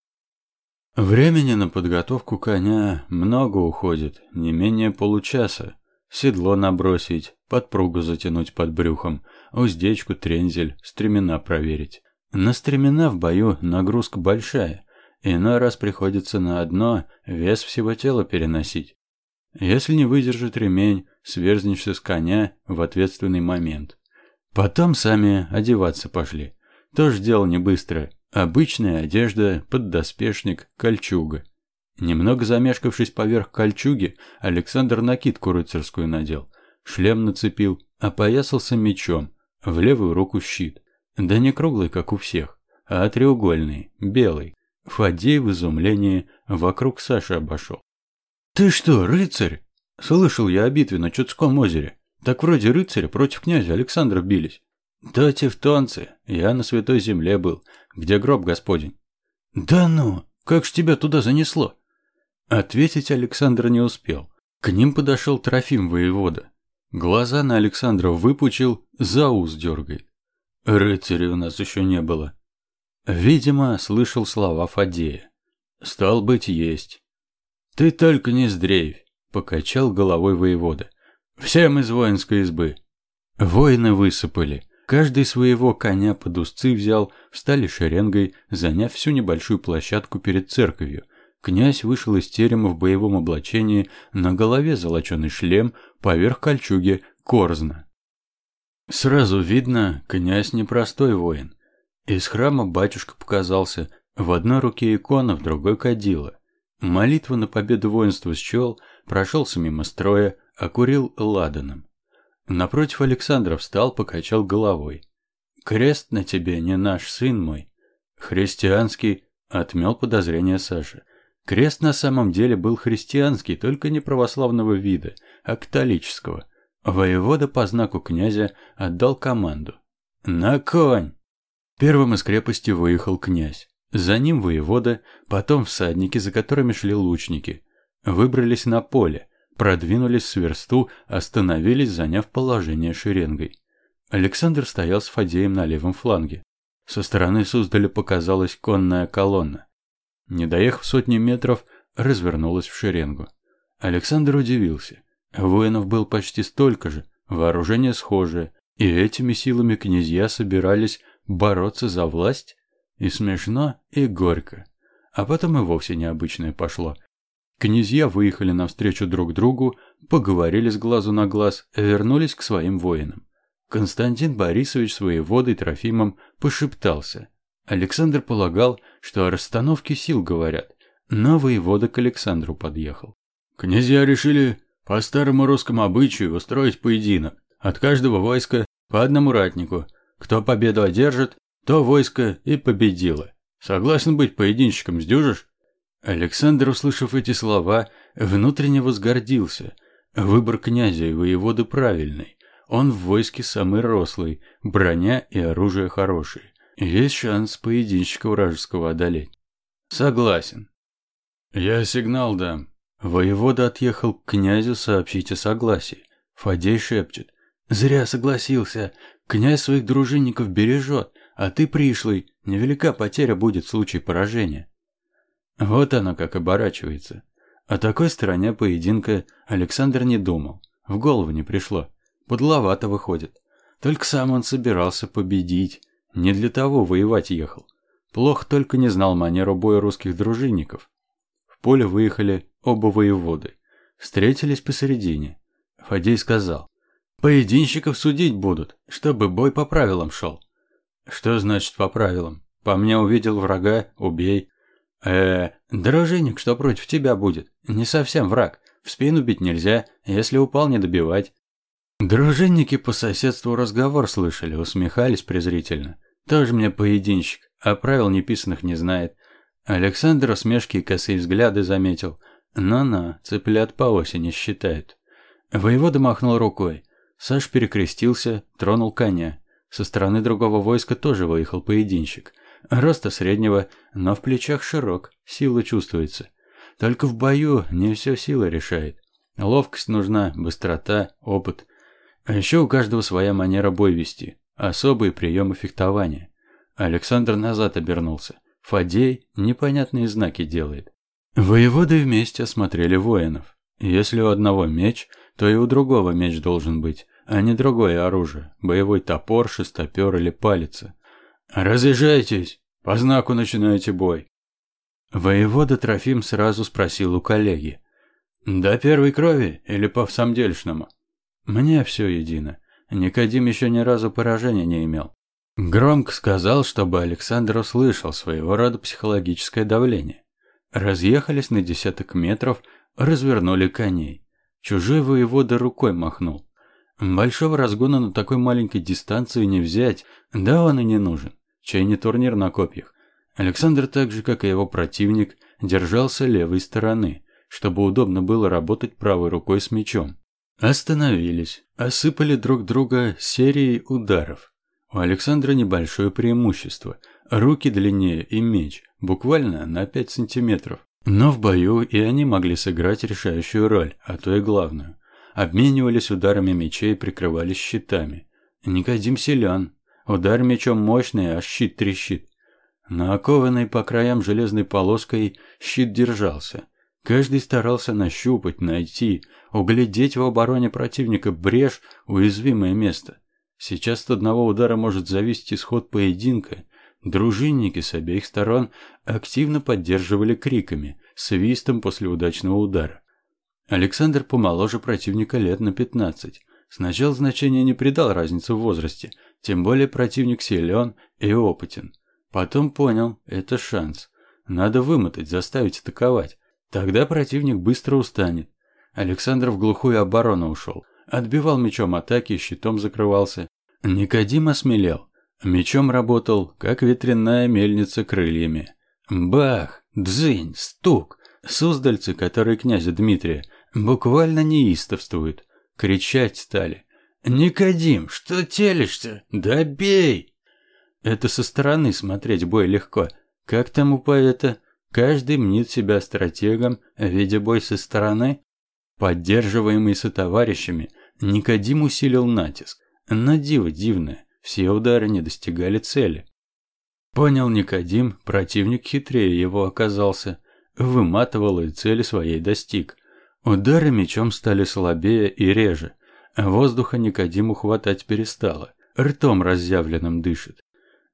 Времени на подготовку коня много уходит, не менее получаса. Седло набросить, подпругу затянуть под брюхом, уздечку, трензель, стремена проверить. На стремена в бою нагрузка большая. Иной раз приходится на одно вес всего тела переносить. Если не выдержит ремень, сверзнешься с коня в ответственный момент. Потом сами одеваться пошли. Тоже дело не быстро. Обычная одежда, поддоспешник, кольчуга. Немного замешкавшись поверх кольчуги, Александр накидку рыцарскую надел. Шлем нацепил, опоясался мечом, в левую руку щит. Да не круглый, как у всех, а треугольный, белый. Фадей в изумлении вокруг Саши обошел. «Ты что, рыцарь?» «Слышал я о битве на Чудском озере. Так вроде рыцаря против князя Александра бились». «Да, тевтонцы. Я на Святой Земле был, где гроб Господень». «Да ну, как ж тебя туда занесло?» Ответить Александр не успел. К ним подошел Трофим воевода. Глаза на Александра выпучил, за ус дергает. Рыцарей у нас еще не было. Видимо, слышал слова Фадея. Стал быть, есть. «Ты только не сдрейфь», — покачал головой воевода. «Всем из воинской избы». Воины высыпали. Каждый своего коня под узцы взял, встали шеренгой, заняв всю небольшую площадку перед церковью. Князь вышел из терема в боевом облачении, на голове золоченый шлем, поверх кольчуги корзна. Сразу видно, князь непростой воин. Из храма батюшка показался, в одной руке икона, в другой кадила. Молитву на победу воинства счел, прошелся мимо строя, окурил ладаном. Напротив Александра встал, покачал головой. «Крест на тебе не наш сын мой». «Христианский», — отмел подозрение Саша. Крест на самом деле был христианский, только не православного вида, а католического. Воевода по знаку князя отдал команду. «На конь!» Первым из крепости выехал князь. За ним воевода, потом всадники, за которыми шли лучники. Выбрались на поле, продвинулись с версту, остановились, заняв положение шеренгой. Александр стоял с Фадеем на левом фланге. Со стороны Суздаля показалась конная колонна. Не доехав сотни метров, развернулась в шеренгу. Александр удивился. Воинов был почти столько же, вооружение схожее, и этими силами князья собирались бороться за власть? И смешно, и горько. А потом и вовсе необычное пошло. Князья выехали навстречу друг другу, поговорили с глазу на глаз, вернулись к своим воинам. Константин Борисович с воеводой Трофимом пошептался. Александр полагал, что о расстановке сил говорят, но воевода к Александру подъехал. Князья решили по старому русскому обычаю устроить поединок. От каждого войска по одному ратнику. Кто победу одержит, то войско и победило. Согласен быть поединщиком, сдюжишь? Александр, услышав эти слова, внутренне возгордился. Выбор князя и воеводы правильный. Он в войске самый рослый, броня и оружие хорошие. Есть шанс поединщика вражеского одолеть. Согласен. Я сигнал дам. Воевода отъехал к князю сообщить о согласии. Фадей шепчет. «Зря согласился. Князь своих дружинников бережет, а ты пришлый. Невелика потеря будет в случае поражения». Вот оно как оборачивается. О такой стороне поединка Александр не думал. В голову не пришло. Подловато выходит. Только сам он собирался победить. Не для того воевать ехал. Плохо только не знал манеру боя русских дружинников. В поле выехали оба воеводы. Встретились посередине. Фадей сказал. «Поединщиков судить будут, чтобы бой по правилам шел». «Что значит по правилам? По мне увидел врага, убей». «Э, дружинник, что против тебя будет? Не совсем враг. В спину бить нельзя, если упал, не добивать». Дружинники по соседству разговор слышали, усмехались презрительно. Тоже мне поединщик, а правил неписанных не знает. Александр усмешки и косые взгляды заметил. На-на, цыплят по осени считают. Воевода махнул рукой. Саш перекрестился, тронул коня. Со стороны другого войска тоже выехал поединщик. Роста среднего, но в плечах широк, сила чувствуется. Только в бою не все сила решает. Ловкость нужна, быстрота, опыт. А еще у каждого своя манера бой вести, особые приемы фехтования. Александр назад обернулся. Фадей непонятные знаки делает. Воеводы вместе осмотрели воинов. Если у одного меч, то и у другого меч должен быть, а не другое оружие, боевой топор, шестопер или палица. «Разъезжайтесь! По знаку начинаете бой!» Воевода Трофим сразу спросил у коллеги. «До первой крови или по всамдельшному?» «Мне все едино. Никодим еще ни разу поражения не имел». Громко сказал, чтобы Александр услышал своего рода психологическое давление. Разъехались на десяток метров, развернули коней. Чужой воевода рукой махнул. Большого разгона на такой маленькой дистанции не взять, да он и не нужен. Чай не турнир на копьях. Александр так же, как и его противник, держался левой стороны, чтобы удобно было работать правой рукой с мечом. Остановились, осыпали друг друга серией ударов. У Александра небольшое преимущество. Руки длиннее и меч, буквально на 5 сантиметров. Но в бою и они могли сыграть решающую роль, а то и главную. Обменивались ударами мечей прикрывались щитами. Никодим силен. Удар мечом мощный, а щит трещит. На окованной по краям железной полоской щит держался. Каждый старался нащупать, найти, углядеть в обороне противника брешь, уязвимое место. Сейчас от одного удара может зависеть исход поединка. Дружинники с обеих сторон активно поддерживали криками, свистом после удачного удара. Александр помоложе противника лет на 15. Сначала значения не придал разницы в возрасте, тем более противник силен и опытен. Потом понял, это шанс. Надо вымотать, заставить атаковать. Тогда противник быстро устанет. Александр в глухую оборону ушел. Отбивал мечом атаки, щитом закрывался. Никодим осмелел. Мечом работал, как ветряная мельница крыльями. Бах! Дзынь! Стук! Суздальцы, которые князя Дмитрия, буквально неистовствуют. кричать стали. «Никодим, что телишься? Да бей!» Это со стороны смотреть бой легко. Как там у поэта? Каждый мнит себя стратегом, видя бой со стороны. Поддерживаемый сотоварищами, Никодим усилил натиск. На диво дивное, все удары не достигали цели. Понял Никодим, противник хитрее его оказался. Выматывал и цели своей достиг. Удары мечом стали слабее и реже. Воздуха Никодиму хватать перестало. Ртом разъявленным дышит.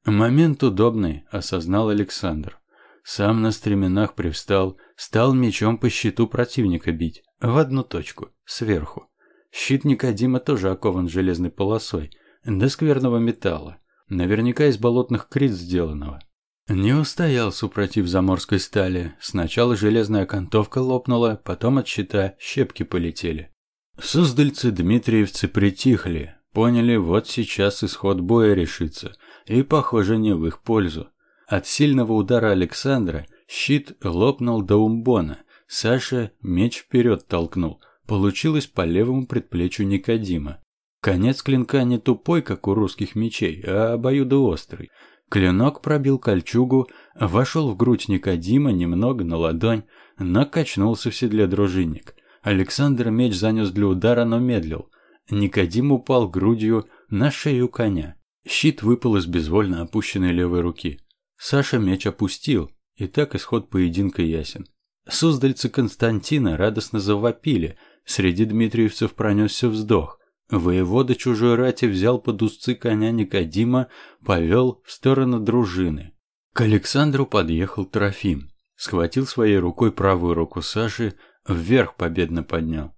Момент удобный, осознал Александр. Сам на стременах привстал, стал мечом по щиту противника бить. В одну точку, сверху. Щит Никодима тоже окован железной полосой, до скверного металла. Наверняка из болотных крит сделанного. Не устоял супротив заморской стали. Сначала железная окантовка лопнула, потом от щита щепки полетели. Суздальцы-дмитриевцы притихли, поняли, вот сейчас исход боя решится, и, похоже, не в их пользу. От сильного удара Александра щит лопнул до умбона. Саша меч вперед толкнул. Получилось по левому предплечью Никодима. Конец клинка не тупой, как у русских мечей, а обоюдоострый. Клинок пробил кольчугу, вошел в грудь Никодима немного на ладонь, но качнулся в седле дружинник. Александр меч занес для удара, но медлил. Никодим упал грудью на шею коня. Щит выпал из безвольно опущенной левой руки. Саша меч опустил, и так исход поединка ясен. Суздальцы Константина радостно завопили, среди дмитриевцев пронесся вздох. Воевода чужой рати взял под узцы коня Никодима, повел в сторону дружины. К Александру подъехал Трофим. Схватил своей рукой правую руку Саши, вверх победно поднял.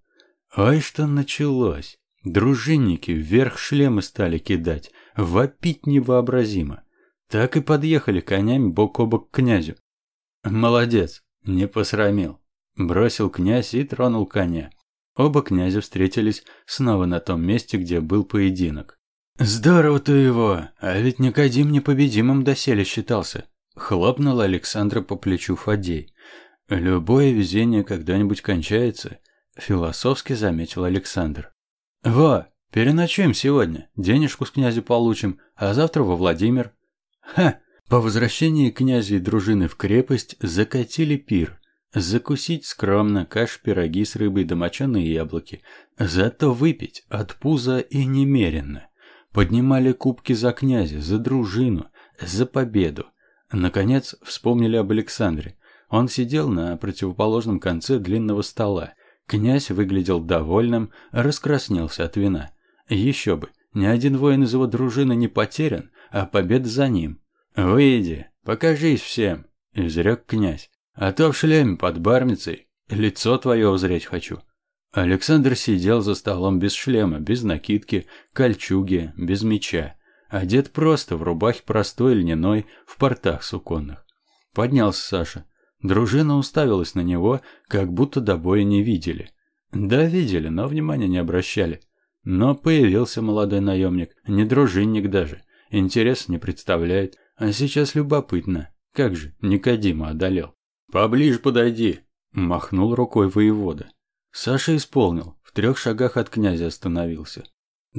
Ай, что началось! Дружинники вверх шлемы стали кидать, вопить невообразимо. Так и подъехали конями бок о бок к князю. Молодец, не посрамил. Бросил князь и тронул коня. Оба князя встретились снова на том месте, где был поединок. «Здорово ты его! А ведь Никодим непобедимым доселе считался!» Хлопнул Александра по плечу Фадей. «Любое везение когда-нибудь кончается», — философски заметил Александр. «Во, переночуем сегодня, денежку с князя получим, а завтра во Владимир». «Ха!» По возвращении князя и дружины в крепость закатили пир. Закусить скромно каш, пироги с рыбой да моченые яблоки. Зато выпить от пуза и немеренно. Поднимали кубки за князя, за дружину, за победу. Наконец вспомнили об Александре. Он сидел на противоположном конце длинного стола. Князь выглядел довольным, раскраснелся от вина. Еще бы, ни один воин из его дружины не потерян, а побед за ним. «Выйди, покажись всем», — изрек князь. «А то в шлеме под бармицей лицо твое узреть хочу». Александр сидел за столом без шлема, без накидки, кольчуги, без меча. Одет просто, в рубахе простой льняной, в портах суконных. Поднялся Саша. Дружина уставилась на него, как будто до боя не видели. Да, видели, но внимания не обращали. Но появился молодой наемник, не дружинник даже. Интерес не представляет, а сейчас любопытно. Как же, Никодима одолел. «Поближе подойди», – махнул рукой воевода. Саша исполнил, в трех шагах от князя остановился.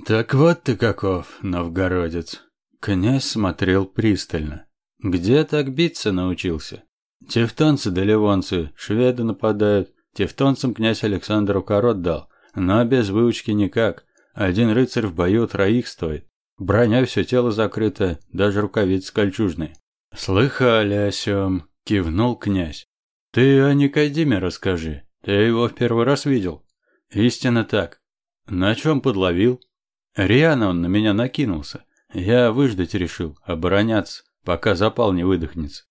«Так вот ты каков, новгородец!» Князь смотрел пристально. «Где так биться научился?» Тевтонцы да ливонцы, шведы нападают. Тевтонцам князь Александр укорот дал, но без выучки никак. Один рыцарь в бою троих стоит. Броня все тело закрыто, даже рукавицы кольчужные. «Слыхали о сём», — кивнул князь. «Ты о Никодиме расскажи. Ты его в первый раз видел?» «Истинно так. На чем подловил?» «Риана он на меня накинулся. Я выждать решил, обороняться, пока запал не выдохнется.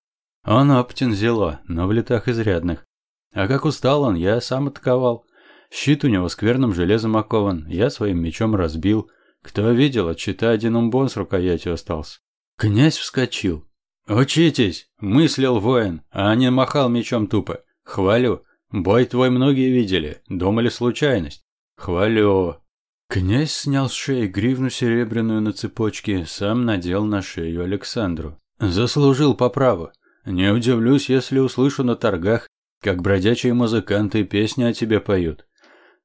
Он опытен зело, но в летах изрядных. А как устал он, я сам атаковал. Щит у него скверным железом окован, я своим мечом разбил. Кто видел, от щита один умбон с рукоятью остался. Князь вскочил. «Учитесь!» – мыслил воин, а не махал мечом тупо. «Хвалю. Бой твой многие видели, думали случайность. Хвалю». Князь снял с шеи гривну серебряную на цепочке, сам надел на шею Александру. Заслужил по праву. Не удивлюсь, если услышу на торгах, как бродячие музыканты песни о тебе поют.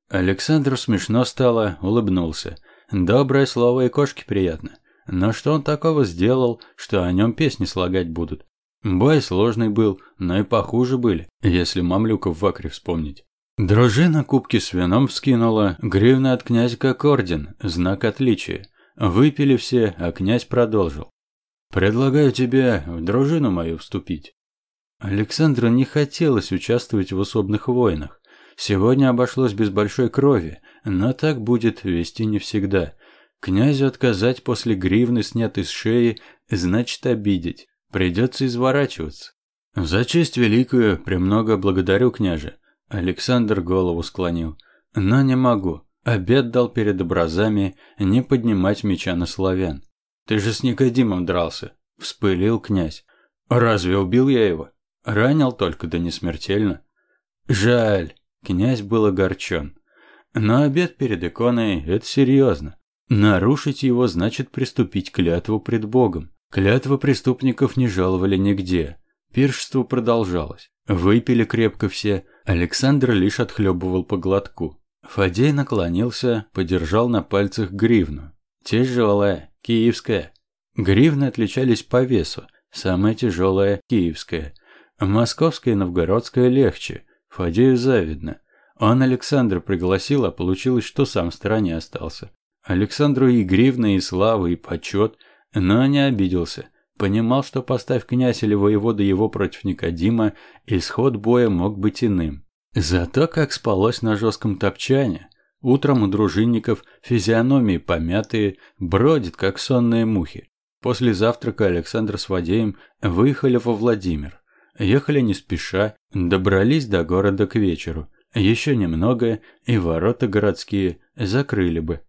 Александру смешно стало, улыбнулся. Доброе слово и кошке приятно. Но что он такого сделал, что о нем песни слагать будут? Бой сложный был, но и похуже были, если мамлюков в Акре вспомнить. Дружина кубки с вином вскинула, гривна от князя как орден, знак отличия. Выпили все, а князь продолжил. «Предлагаю тебе в дружину мою вступить». Александру не хотелось участвовать в усобных войнах. Сегодня обошлось без большой крови, но так будет вести не всегда. Князю отказать после гривны, снятой с шеи, значит обидеть. Придется изворачиваться. За честь великую премного благодарю, княже. Александр голову склонил. Но не могу. Обед дал перед образами не поднимать меча на славян. Ты же с Никодимом дрался, вспылил князь. Разве убил я его? Ранил только, да не смертельно. Жаль, князь был огорчен. Но обед перед иконой – это серьезно. Нарушить его значит приступить клятву пред Богом. Клятвы преступников не жаловали нигде. Пиршество продолжалось. Выпили крепко все, Александр лишь отхлебывал по глотку. Фадей наклонился, подержал на пальцах гривну. Тяжелая, киевская. Гривны отличались по весу. Самая тяжелая – киевская. Московская и новгородская легче. Фадею завидно. Он Александр пригласил, а получилось, что сам в стороне остался. Александру и гривна, и слава, и почет, но не обиделся. Понимал, что поставь князь или воевода его против Никодима, исход боя мог быть иным. Зато как спалось на жестком топчане. Утром у дружинников физиономии помятые, бродят, как сонные мухи. После завтрака Александр с Вадеем выехали во Владимир. Ехали не спеша, добрались до города к вечеру. Еще немного, и ворота городские закрыли бы.